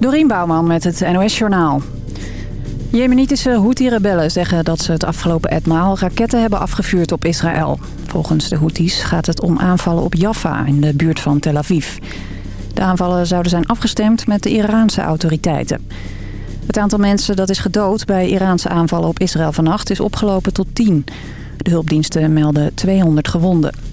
Dorien Bouwman met het NOS Journaal. Jemenitische Houthi-rebellen zeggen dat ze het afgelopen etmaal raketten hebben afgevuurd op Israël. Volgens de Houthis gaat het om aanvallen op Jaffa in de buurt van Tel Aviv. De aanvallen zouden zijn afgestemd met de Iraanse autoriteiten. Het aantal mensen dat is gedood bij Iraanse aanvallen op Israël vannacht is opgelopen tot 10. De hulpdiensten melden 200 gewonden.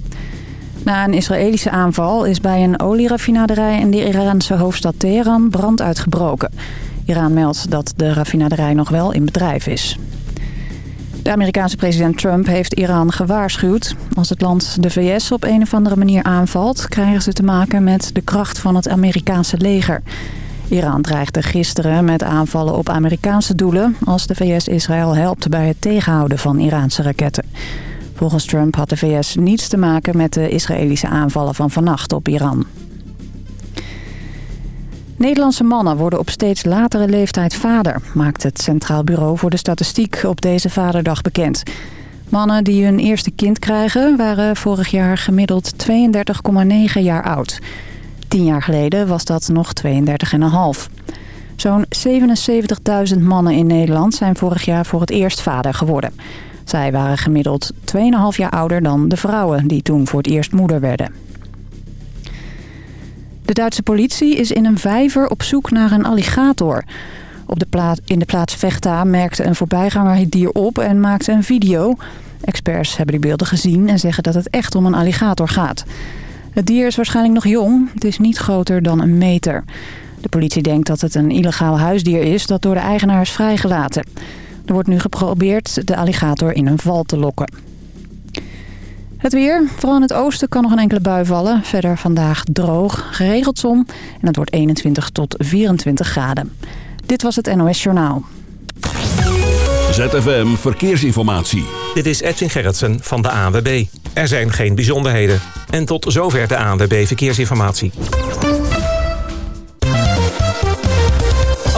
Na een Israëlische aanval is bij een olieraffinaderij in de Iraanse hoofdstad Teheran brand uitgebroken. Iran meldt dat de raffinaderij nog wel in bedrijf is. De Amerikaanse president Trump heeft Iran gewaarschuwd. Als het land de VS op een of andere manier aanvalt... krijgen ze te maken met de kracht van het Amerikaanse leger. Iran dreigde gisteren met aanvallen op Amerikaanse doelen... als de VS Israël helpt bij het tegenhouden van Iraanse raketten. Volgens Trump had de VS niets te maken met de Israëlische aanvallen van vannacht op Iran. Nederlandse mannen worden op steeds latere leeftijd vader... maakt het Centraal Bureau voor de Statistiek op deze vaderdag bekend. Mannen die hun eerste kind krijgen waren vorig jaar gemiddeld 32,9 jaar oud. Tien jaar geleden was dat nog 32,5. Zo'n 77.000 mannen in Nederland zijn vorig jaar voor het eerst vader geworden. Zij waren gemiddeld 2,5 jaar ouder dan de vrouwen die toen voor het eerst moeder werden. De Duitse politie is in een vijver op zoek naar een alligator. Op de plaats, in de plaats Vechta merkte een voorbijganger het dier op en maakte een video. Experts hebben die beelden gezien en zeggen dat het echt om een alligator gaat. Het dier is waarschijnlijk nog jong. Het is niet groter dan een meter. De politie denkt dat het een illegaal huisdier is dat door de eigenaar is vrijgelaten. Er wordt nu geprobeerd de alligator in een val te lokken. Het weer. Vooral in het oosten kan nog een enkele bui vallen. Verder vandaag droog, geregeld zon. En het wordt 21 tot 24 graden. Dit was het NOS Journaal. ZFM Verkeersinformatie. Dit is Edwin Gerritsen van de ANWB. Er zijn geen bijzonderheden. En tot zover de ANWB Verkeersinformatie.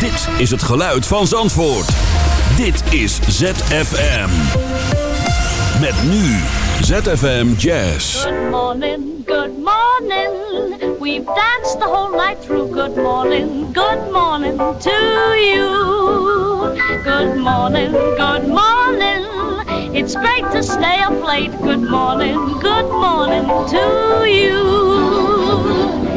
Dit is het geluid van Zandvoort. Dit is ZFM. Met nu ZFM Jazz. Good morning, good morning. We've danced the whole night through. Good morning, good morning to you. Good morning, good morning. It's great to stay up late. Good morning, good morning to you.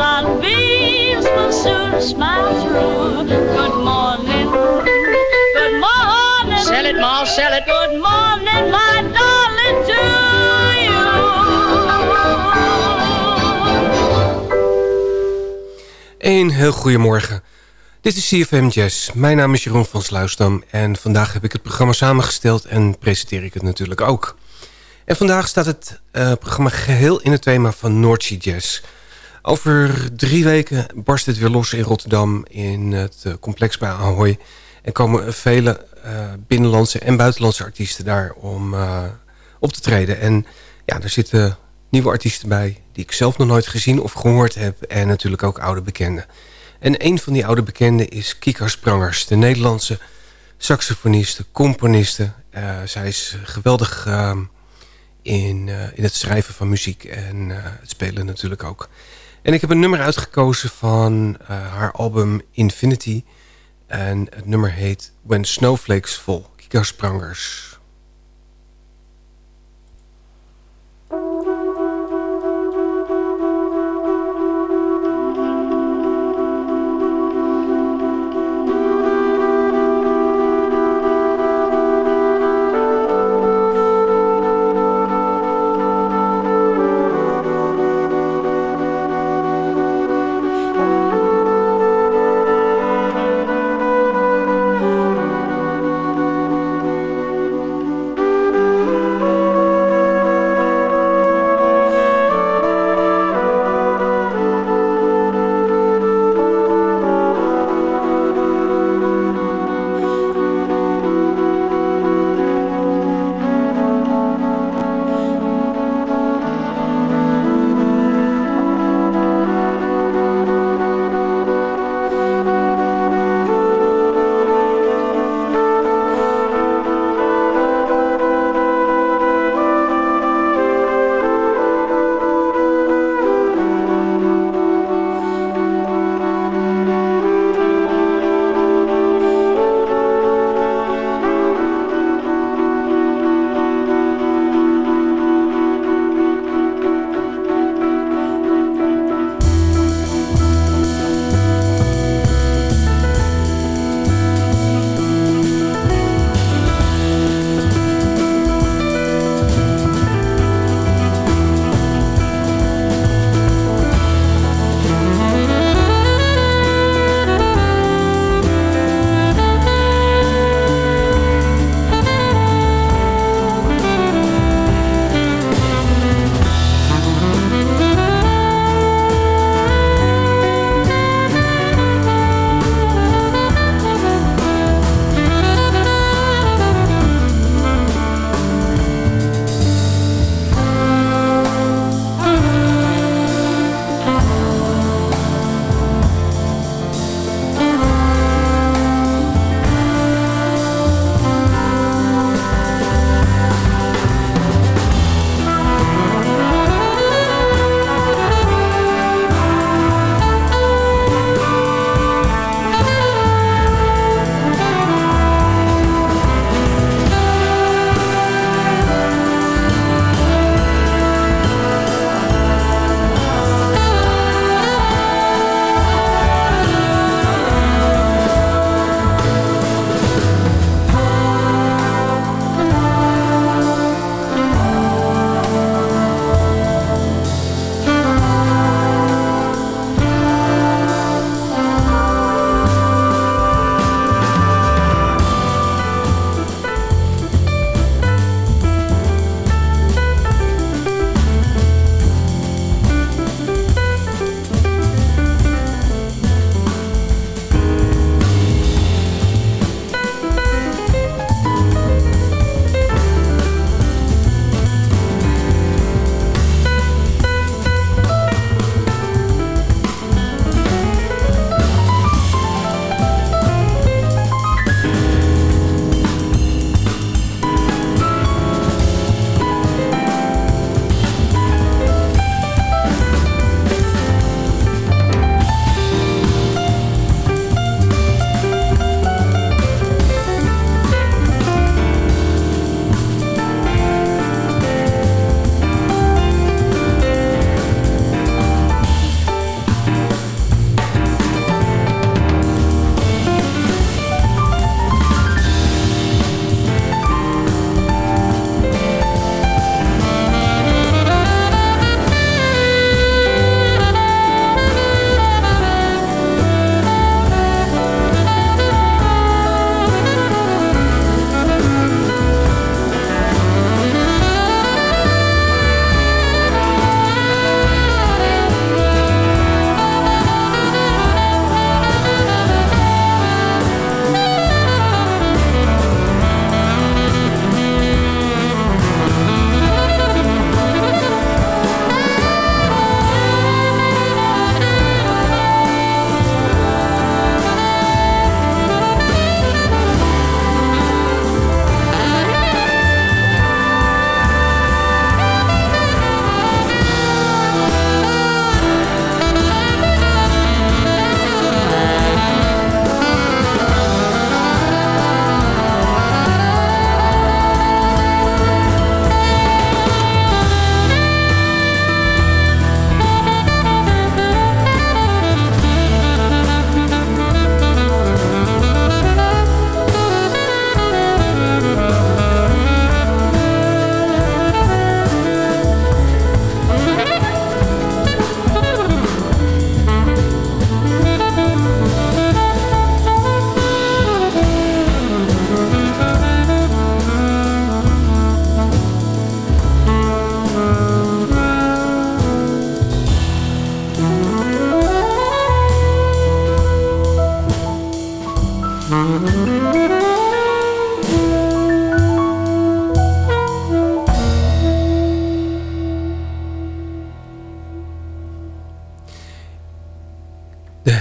Sunbeams will soon smile through. Good morning. Good morning. Sell it, Ma, sell it. Good morning, my darling, to Een heel goedemorgen. Dit is CFM Jazz. Mijn naam is Jeroen van Sluisdam en vandaag heb ik het programma samengesteld en presenteer ik het natuurlijk ook. En vandaag staat het uh, programma geheel in het thema van Noordsea Jazz. Over drie weken barst het weer los in Rotterdam in het uh, complex bij Ahoy. En komen vele uh, binnenlandse en buitenlandse artiesten daar om op te treden. En ja, er zitten nieuwe artiesten bij die ik zelf nog nooit gezien of gehoord heb. En natuurlijk ook oude bekenden. En een van die oude bekenden is Kika Sprangers, de Nederlandse saxofoniste, componiste. zij is geweldig ehm, in, in het schrijven van muziek en het spelen natuurlijk ook. En ik heb een nummer uitgekozen van uh, haar album Infinity. En het nummer heet When Snowflakes Fall, Kika Sprangers.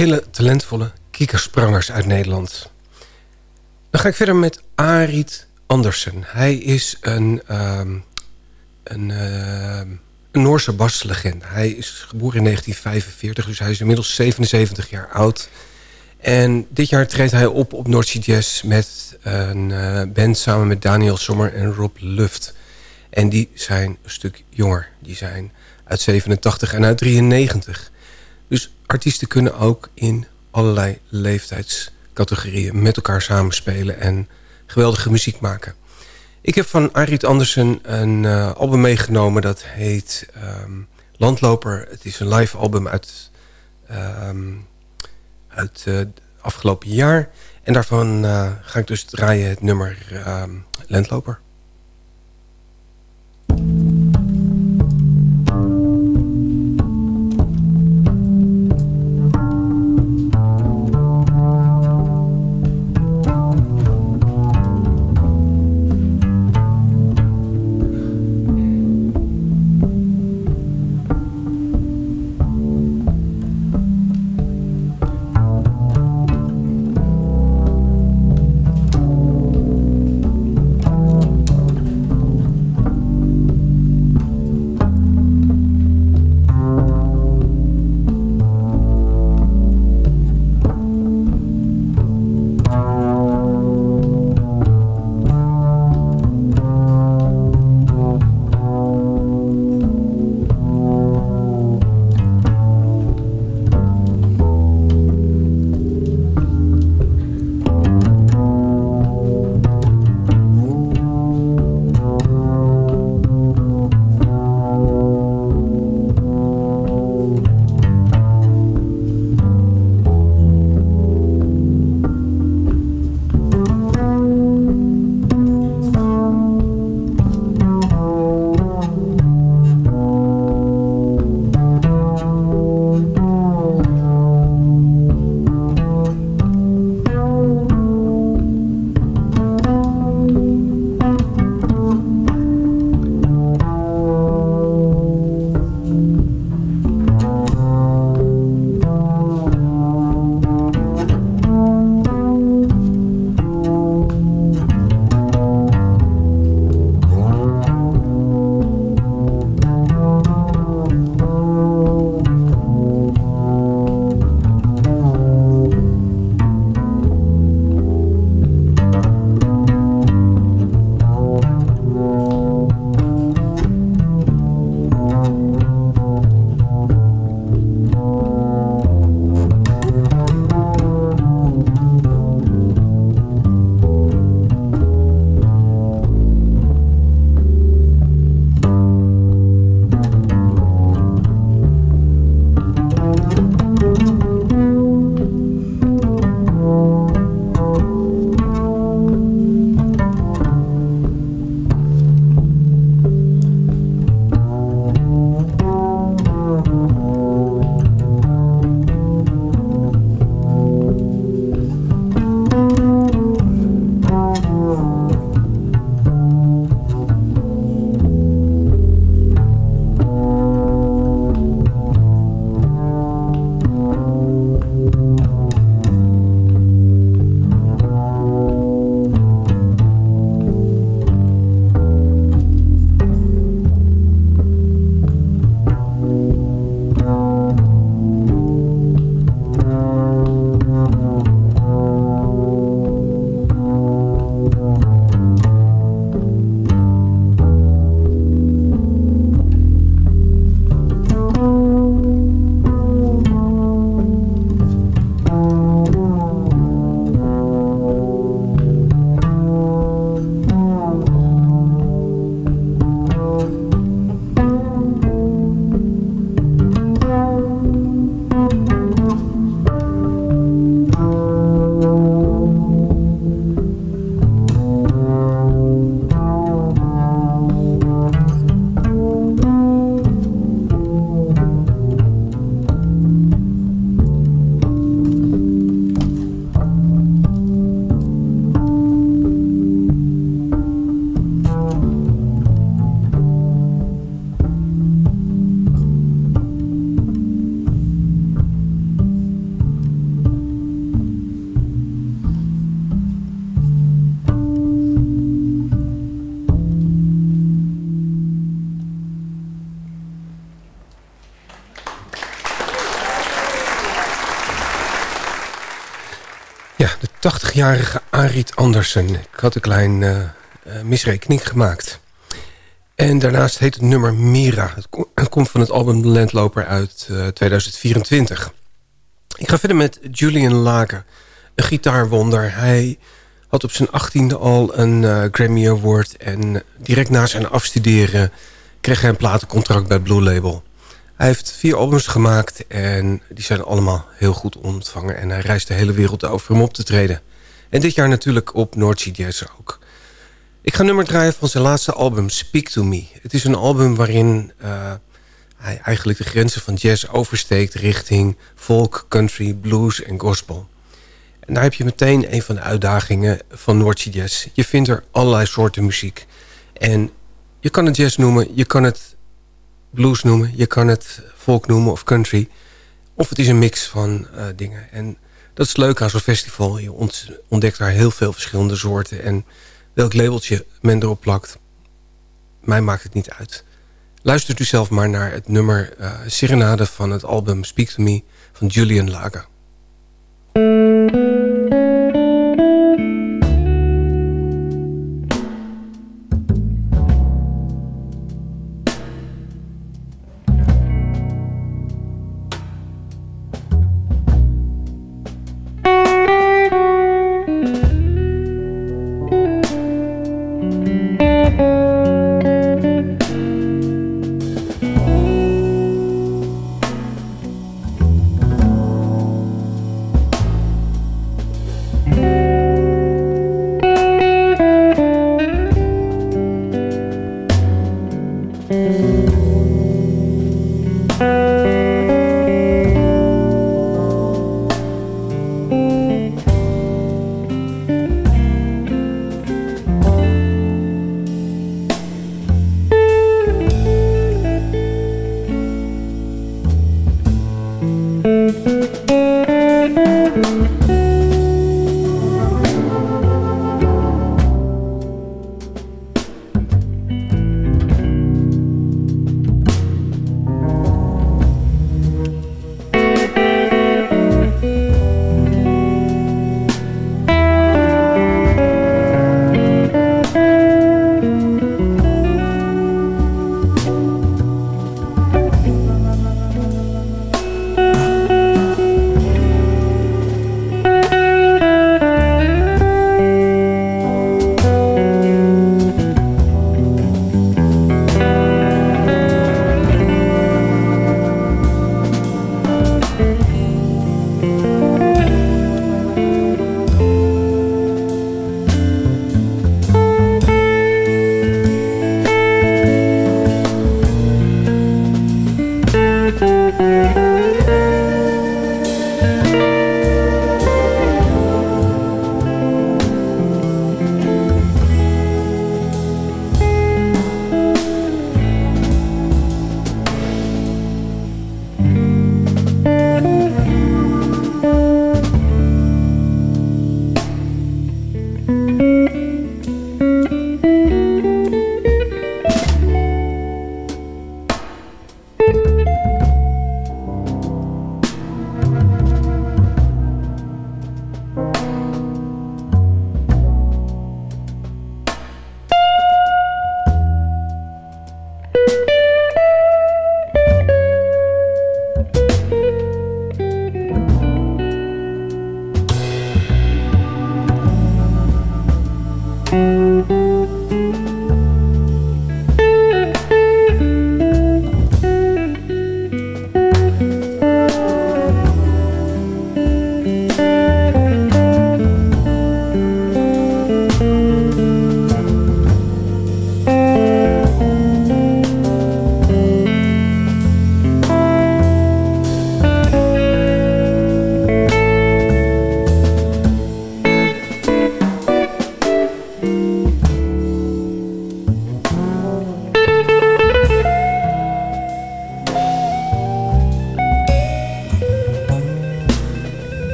Hele talentvolle kiekersprangers uit Nederland. Dan ga ik verder met Arit Andersen. Hij is een, ehm, een, uh, een Noorse baslegende. Hij is geboren in 1945, dus hij is inmiddels 77 jaar oud. En dit jaar treedt hij op op Noordse Jazz met een uh, band samen met Daniel Sommer en Rob Luft. En die zijn een stuk jonger. Die zijn uit 87 en uit 93. Artiesten kunnen ook in allerlei leeftijdscategorieën met elkaar samenspelen en geweldige muziek maken. Ik heb van Arit Andersen een uh, album meegenomen dat heet um, Landloper. Het is een live album uit, um, uit uh, afgelopen jaar. En daarvan uh, ga ik dus draaien het nummer um, Landloper. 12-jarige Andersen. Ik had een klein eh, eh, misrekening gemaakt. En daarnaast heet het nummer Mira. Het, komt van het album Landloper uit eh, 2024. Ik ga verder met Julian Lager, een gitaarwonder. Hij had op zijn 18e al een Grammy Award... en direct na zijn afstuderen kreeg hij een platencontract bij Blue Label. Hij heeft vier albums gemaakt en die zijn allemaal heel goed ontvangen. En hij reist de hele wereld over om op te treden. En dit jaar natuurlijk op Noordzee Jazz ook. Ik ga nummer draaien van zijn laatste album, Speak To Me. Het is een album waarin uh, hij eigenlijk de grenzen van jazz oversteekt... richting folk, country, blues en gospel. En daar heb je meteen een van de uitdagingen van Noordzee Jazz. Je vindt er allerlei soorten muziek. En je kan het jazz noemen, je kan het blues noemen. Je kan het folk noemen of country. Of het is een mix van uh, dingen. En dat is leuk aan zo'n festival. Je ontdekt daar heel veel verschillende soorten. En welk labeltje men erop plakt, mij maakt het niet uit. Luistert u zelf maar naar het nummer uh, Serenade van het album Speak To Me van Julian Lager.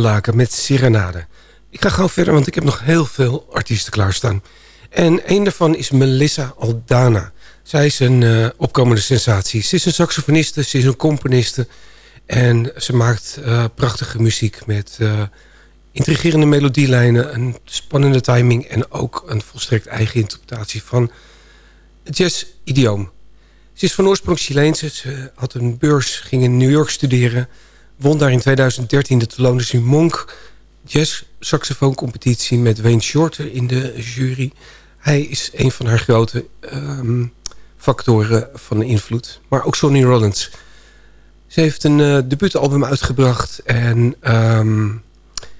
Laken met Serenade. Ik ga gauw verder, want ik heb nog heel veel artiesten klaarstaan. En een daarvan is Melissa Aldana. Zij is een uh, opkomende sensatie. Ze is een saxofoniste, ze is een componiste. En ze maakt uh, prachtige muziek met uh, intrigerende melodielijnen... een spannende timing en ook een volstrekt eigen interpretatie van het jazz-idioom. Ze is van oorsprong Chileense. Ze had een beurs, ging in New York studeren... won daar in 2013 de Thelonious Monk jazz saxofooncompetitie met Wayne Shorter in de jury. Hij is een van haar grote um, factoren van invloed. Maar ook Sonny Rollins. Ze heeft een uh, debuutalbum uitgebracht. En um,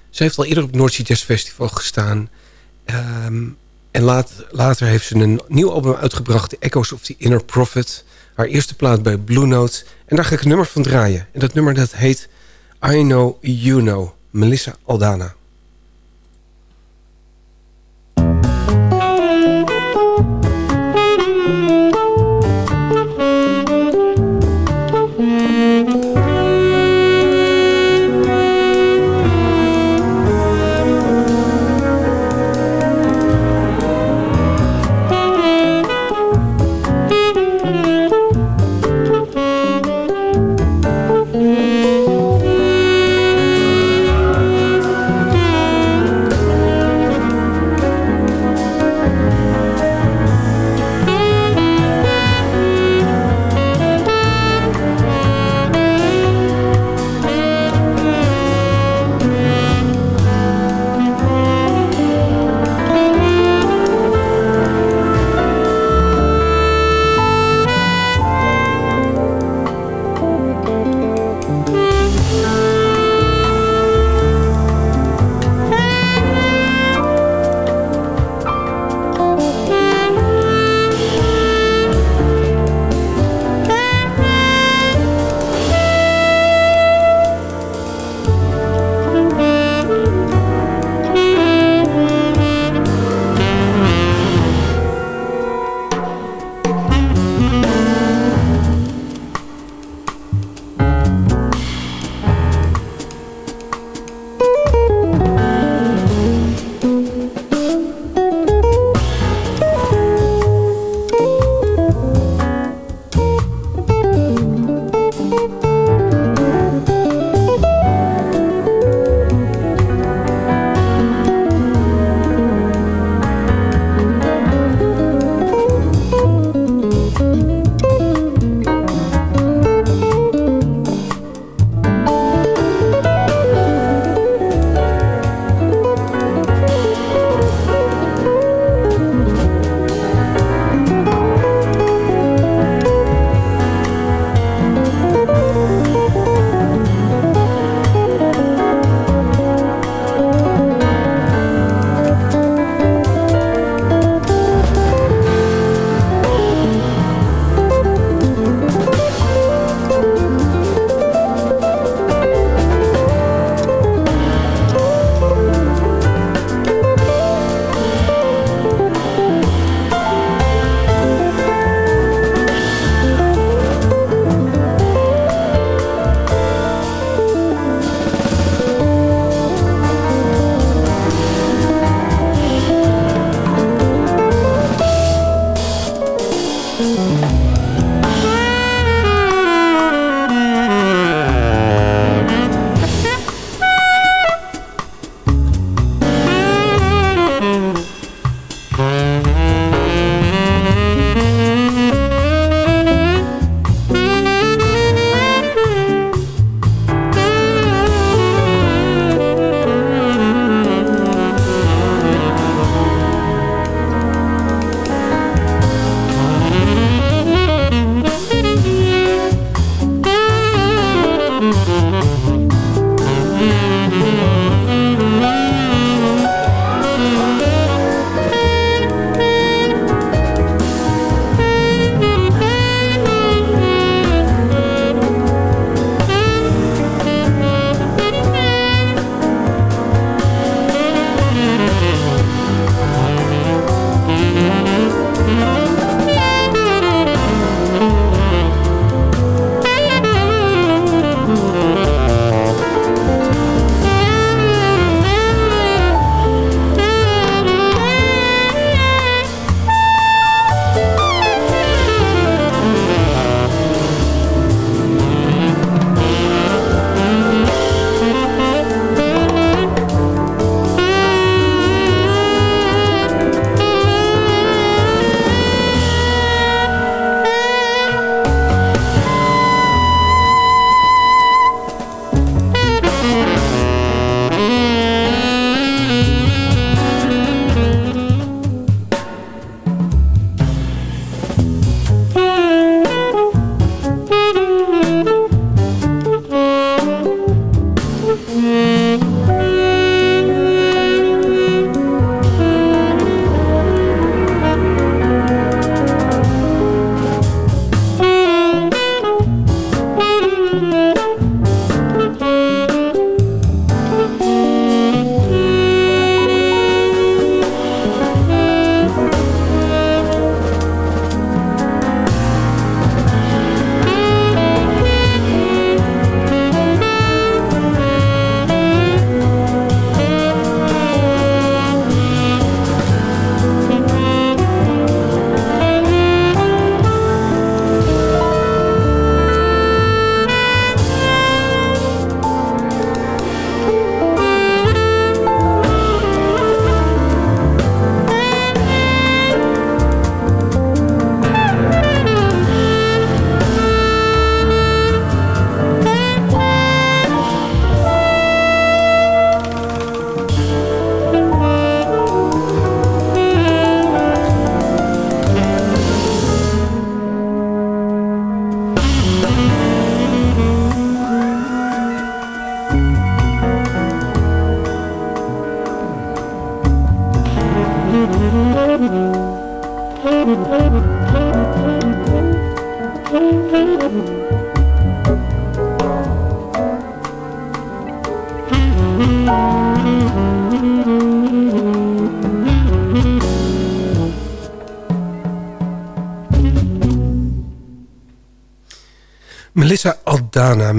ze heeft al eerder op het North Jazz Festival gestaan. Um, en later heeft ze een nieuw album uitgebracht. The Echoes of the Inner Prophet. Haar eerste plaat bij Blue Note. En daar ga ik een nummer van draaien. En dat nummer dat heet I Know You Know. Melissa Aldana.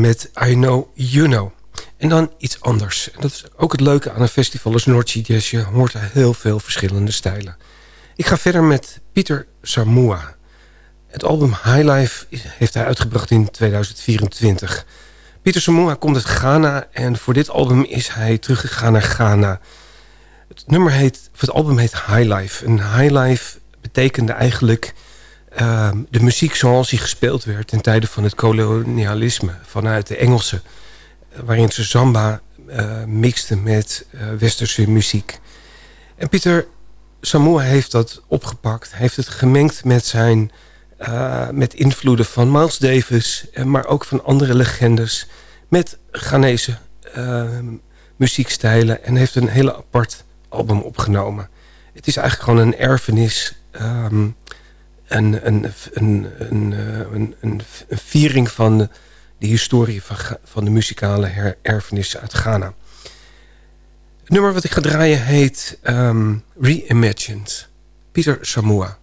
Met I Know You Know. En dan iets anders. Dat is ook het leuke aan een festival als Noordzee Jazz. Je hoort heel veel verschillende stijlen. Ik ga verder met Pieter Samua. Het album High Life heeft hij uitgebracht in 2024. Pieter Samua komt uit Ghana en voor dit album is hij teruggegaan naar Ghana. Het, nummer heet, het album heet High Life. En High Life betekende eigenlijk uh, de muziek zoals die gespeeld werd... ten tijde van het kolonialisme vanuit de Engelsen... waarin ze samba uh, mixte met uh, westerse muziek. En Pieter Samoa heeft dat opgepakt. heeft het gemengd met zijn... met invloeden van Miles Davis... maar ook van andere legendes... met Ghanese muziekstijlen... en heeft een hele apart album opgenomen. Het is eigenlijk gewoon een erfenis... Um, een, een, een, een, een, een viering van de, historie van, van de muzikale her, erfenis uit Ghana. Het nummer wat ik ga draaien heet um, Reimagined. Pieter Samoa.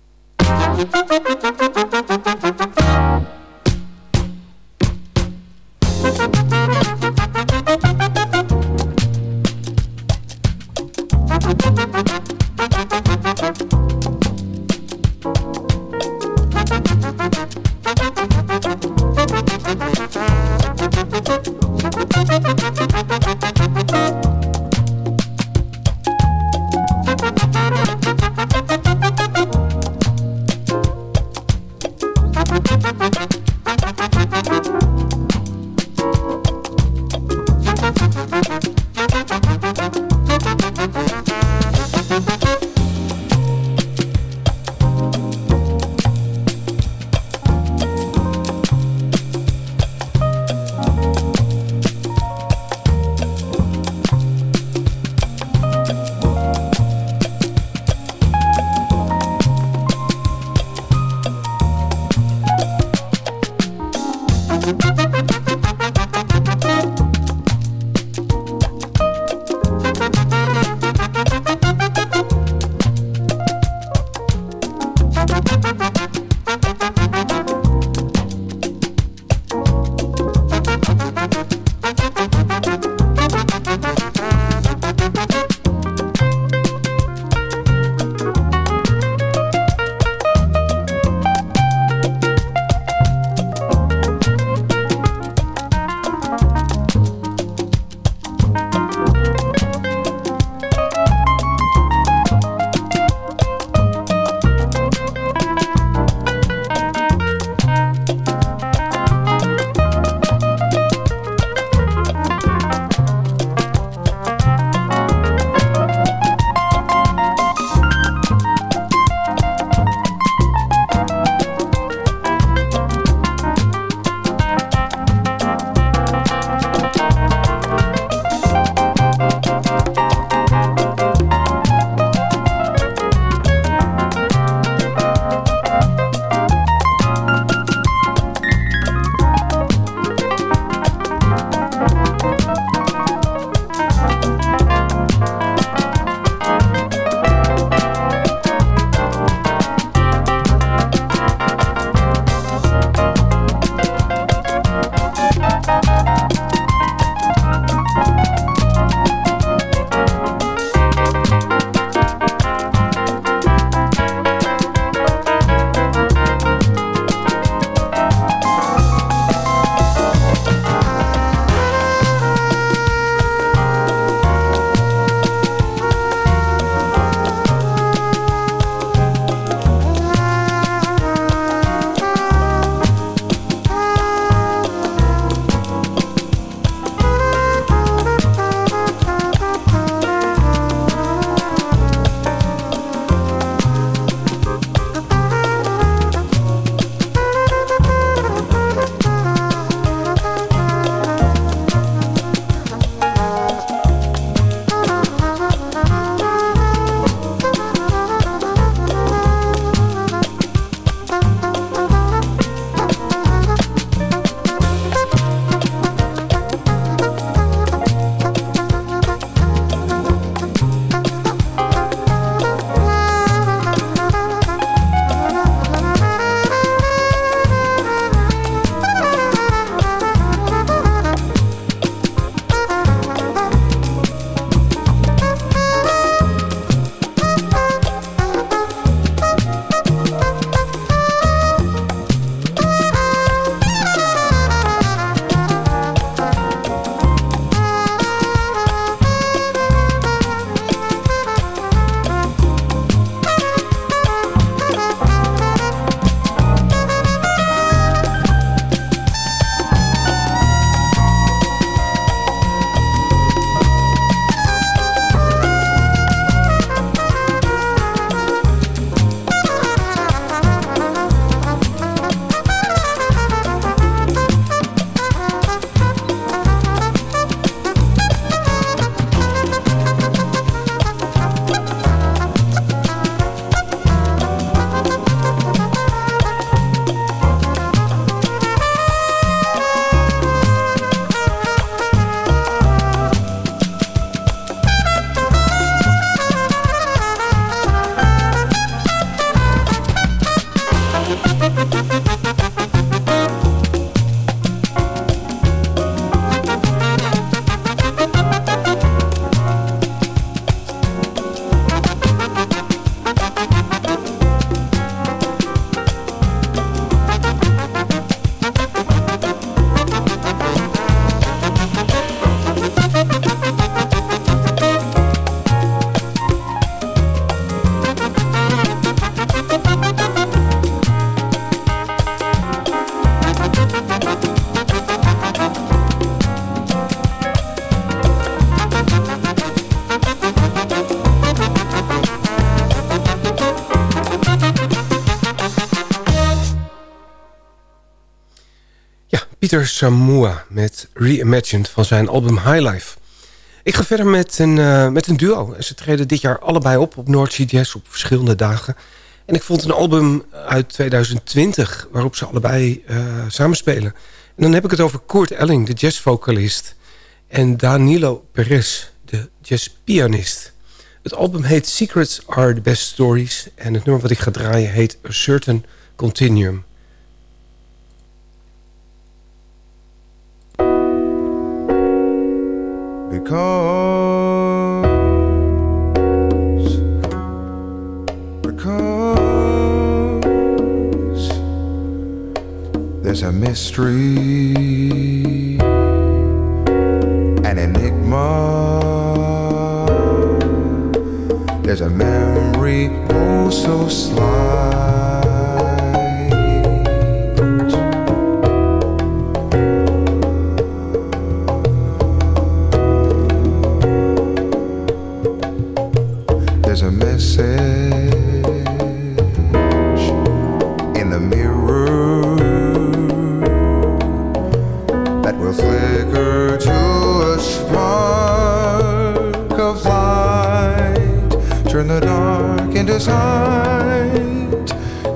Pieter Samua met Reimagined van zijn album High Life. Ik ga verder met een, uh, met een duo. Ze treden dit jaar allebei op op North Jazz op verschillende dagen. En ik vond een album uit 2020 waarop ze allebei uh, samenspelen. En dan heb ik het over Kurt Elling, de jazzvocalist. En Danilo Perez, de jazzpianist. Het album heet Secrets Are The Best Stories. En het nummer wat ik ga draaien heet A Certain Continuum. Because, because there's a mystery, an enigma. There's a memory oh so slight.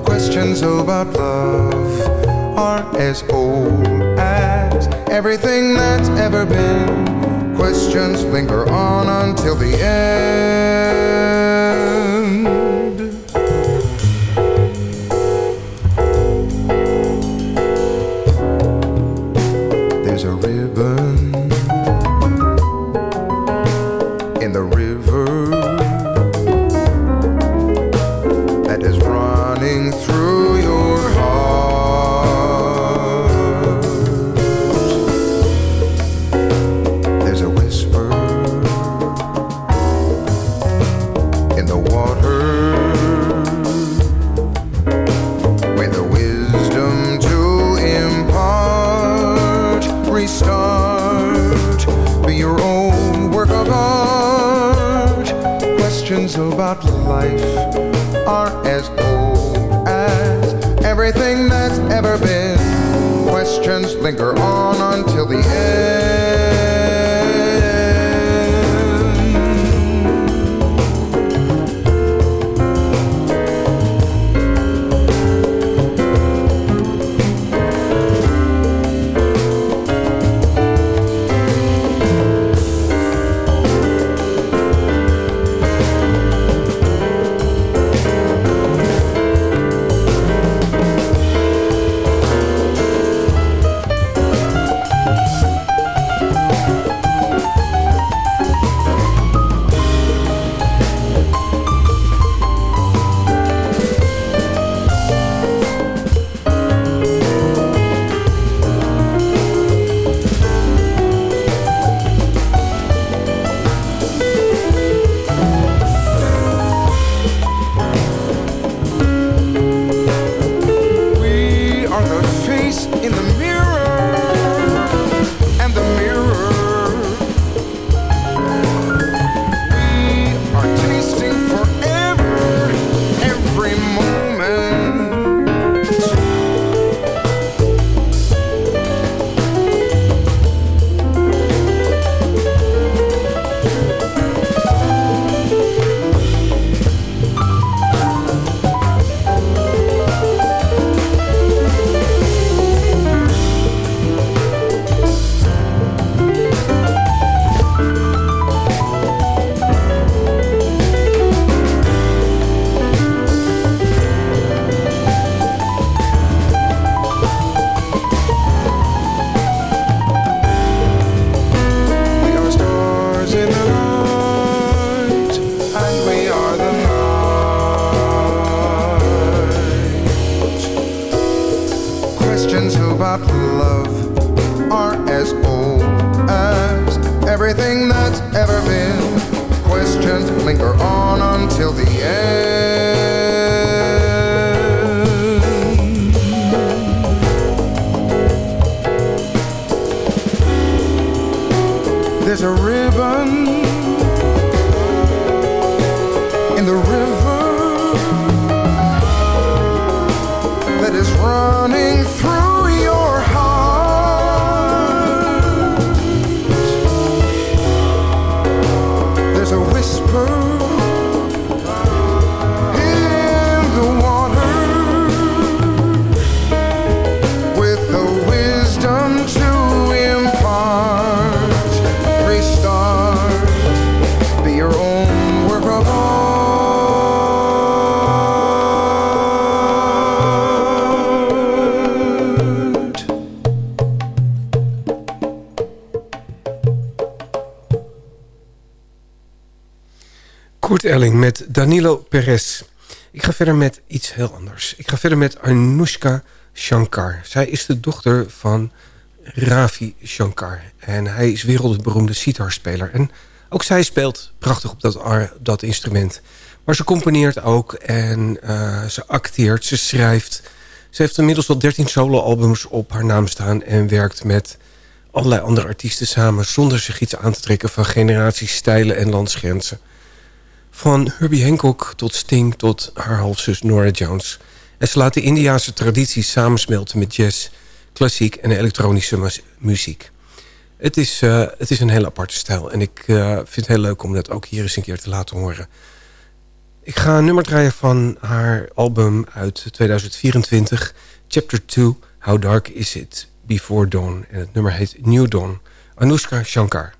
Questions about love are as old as everything that's ever been. Questions linger on until the end. In the Elling met Danilo Perez. Ik ga verder met iets heel anders. Ik ga verder met Anushka Shankar. Zij is de dochter van Ravi Shankar. En hij is wereldberoemde sitarspeler. En ook zij speelt prachtig op dat, dat instrument. Maar ze componeert ook en uh, ze acteert, ze schrijft. Ze heeft inmiddels al 13 soloalbums op haar naam staan... en werkt met allerlei andere artiesten samen... zonder zich iets aan te trekken van generaties, stijlen en landsgrenzen. Van Herbie Hancock tot Sting tot haar halfzus Nora Jones. En ze laat de Indiaanse tradities samensmelten met jazz, klassiek en elektronische muziek. Het is, uh, het is een hele aparte stijl. En ik uh, vind het heel leuk om dat ook hier eens een keer te laten horen. Ik ga een nummer draaien van haar album uit 2024. Chapter 2, How Dark Is It Before Dawn. En het nummer heet New Dawn. Anushka Shankar.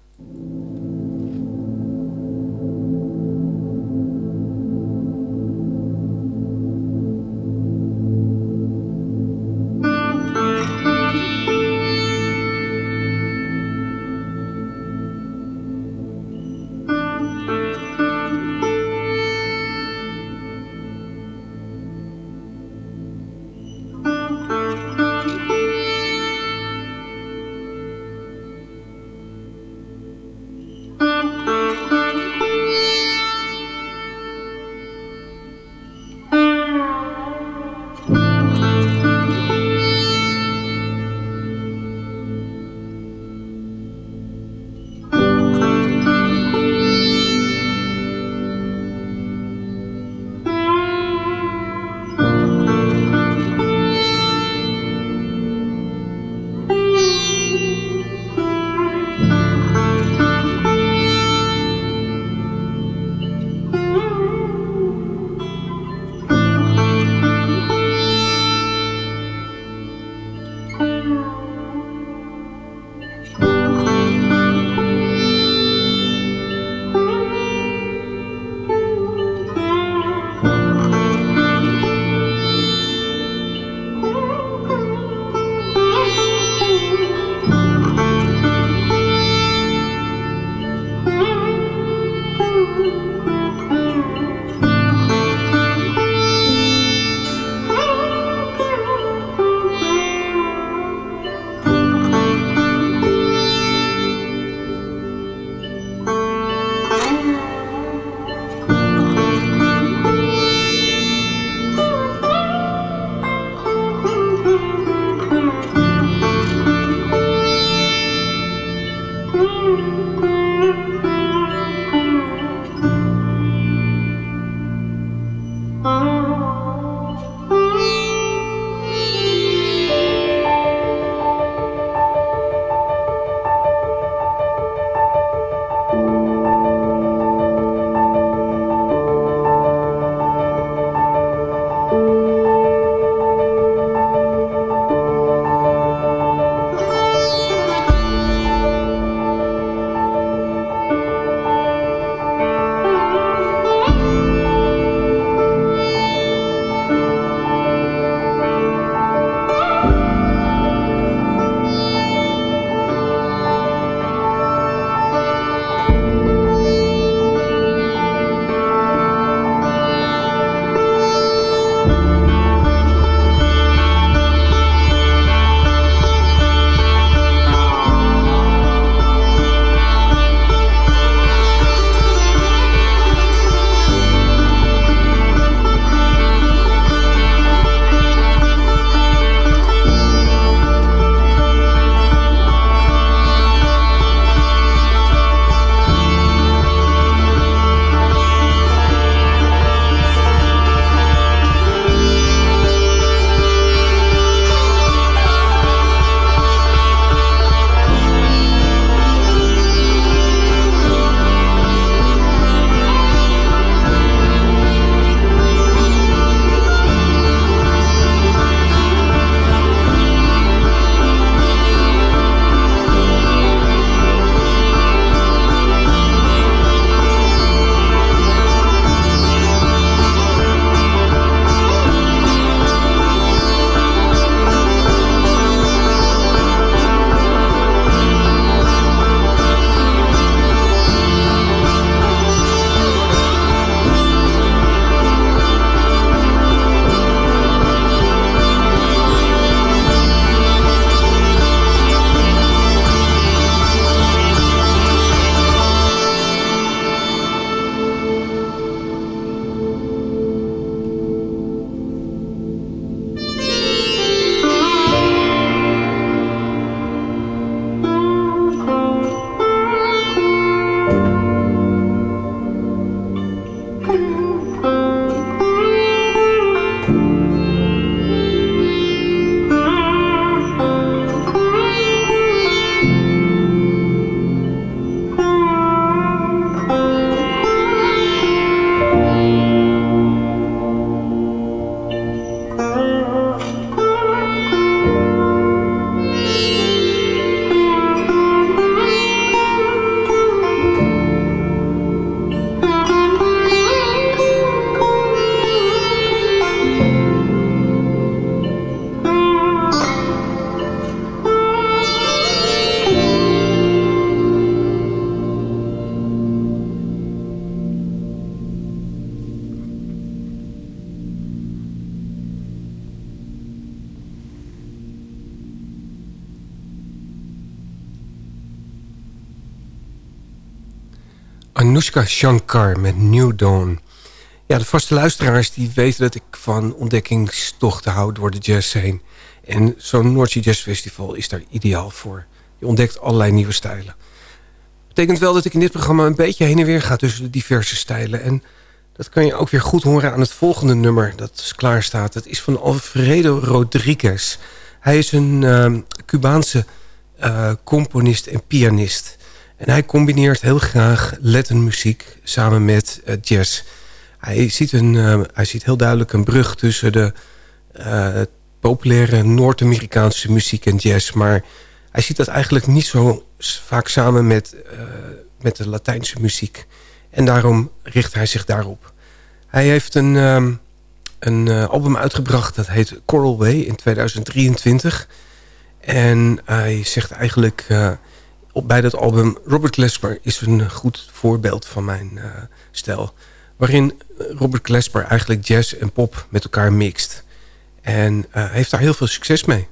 Shankar met New Dawn. Ja, de vaste luisteraars die weten dat ik van ontdekkingstochten hou door de jazz heen. En zo'n Noordzee Jazz Festival is daar ideaal voor. Je ontdekt allerlei nieuwe stijlen. betekent wel dat ik in dit programma een beetje heen en weer ga tussen de diverse stijlen. En dat kan je ook weer goed horen aan het volgende nummer dat klaar staat. Dat is van Alfredo Rodriguez. Hij is een uh, Cubaanse uh, componist en pianist. En hij combineert heel graag Latin muziek samen met uh, jazz. Hij ziet, een, uh, hij ziet heel duidelijk een brug tussen de populaire Noord-Amerikaanse muziek en jazz. Maar hij ziet dat eigenlijk niet zo vaak samen met, met de Latijnse muziek. En daarom richt hij zich daarop. Hij heeft een, um, een album uitgebracht dat heet Coral Way in 2023. En hij zegt eigenlijk op, bij dat album... Robert Glasper is een goed voorbeeld van mijn uh, stijl. Waarin Robert Glasper eigenlijk jazz en pop met elkaar mixt. En uh, heeft daar heel veel succes mee.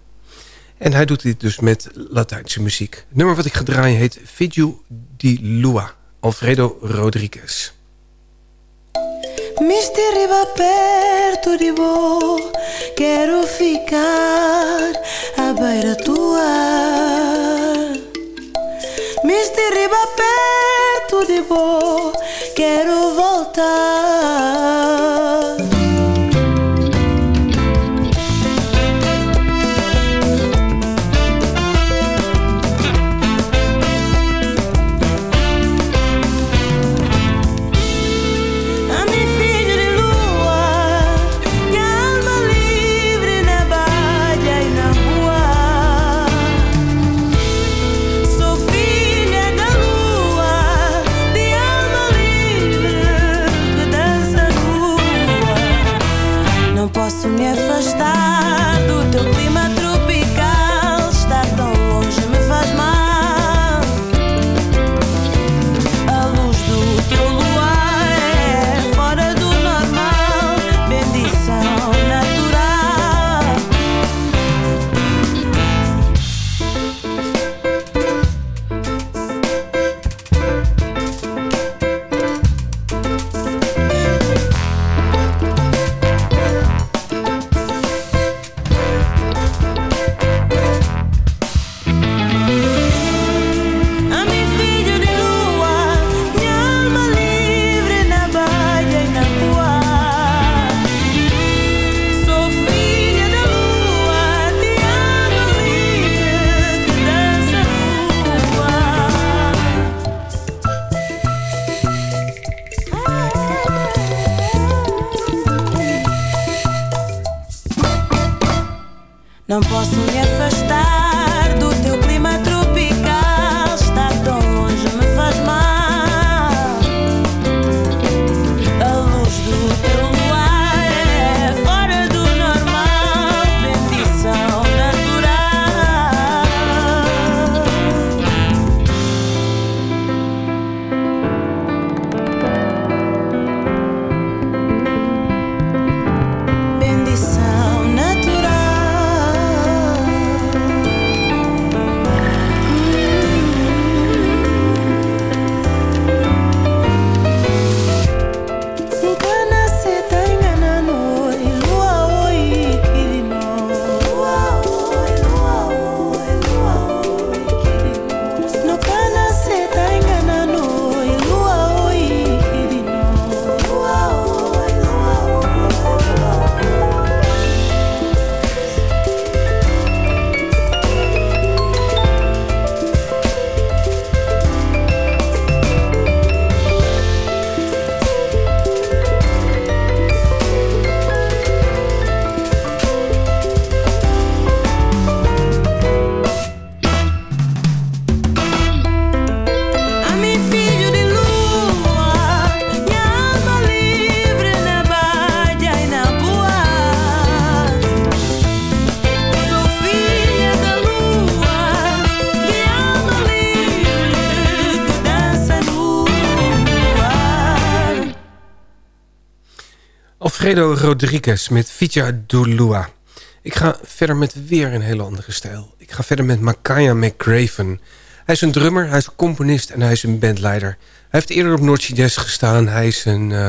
En hij doet dit dus met Latijnse muziek. Het nummer wat ik ga draaien heet Fidu di Lua. Alfredo Rodriguez. Misti arriva perto di voi Quero ficar a beira tua Me estirriba perto de boa, quero voltar. Alfredo Rodriguez met Fija Dulua. Ik ga verder met weer een hele andere stijl. Ik ga verder met Makaya McGraven. Hij is een drummer, hij is een componist en hij is een bandleider. Hij heeft eerder op Noordse Jazz gestaan. Hij is een, uh,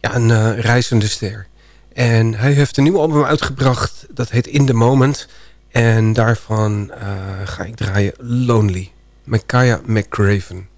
ja, een uh, reizende ster. En hij heeft een nieuw album uitgebracht. Dat heet In The Moment. En daarvan uh, ga ik draaien Lonely. Micaiah McRaven.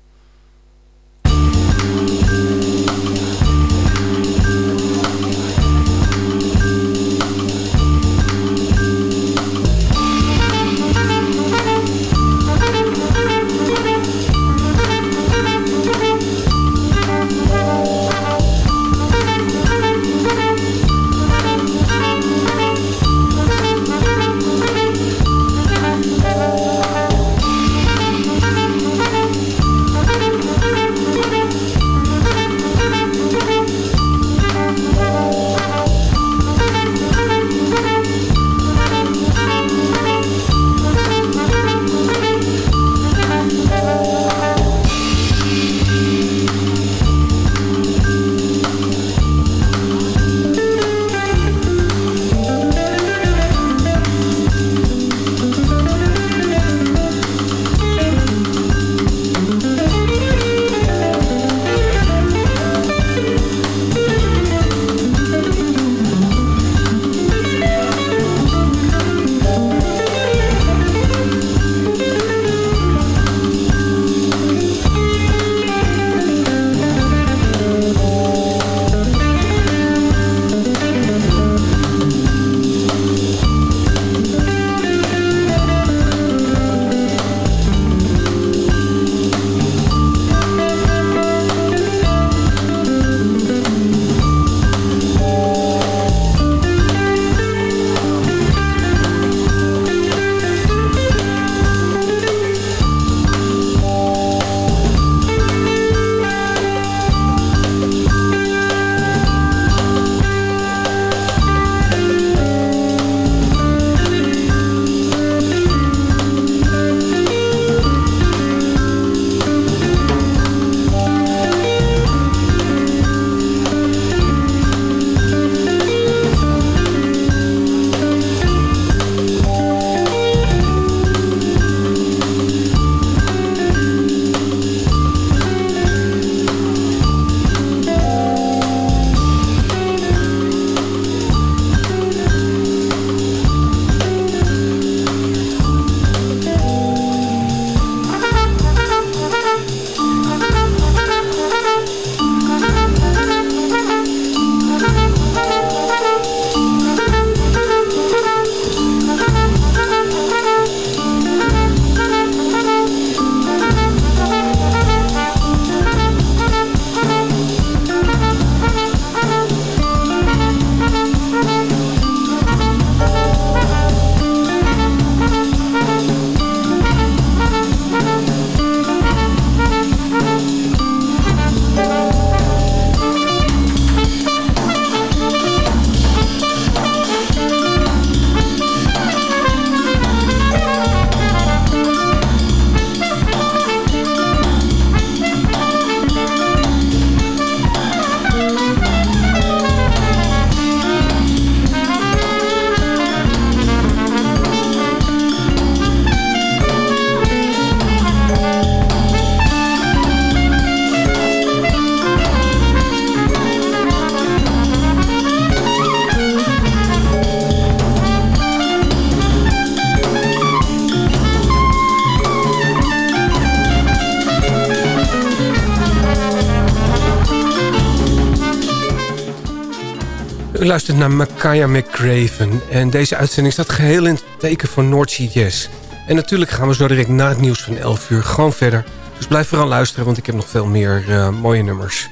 U luistert naar Makaya McCraven. En deze uitzending staat geheel in het teken van Noordsea Jazz. En natuurlijk gaan we zo direct na het nieuws van 11 uur gewoon verder. Dus blijf vooral luisteren, want ik heb nog veel meer uh, mooie nummers.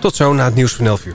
Tot zo na het nieuws van 11 uur.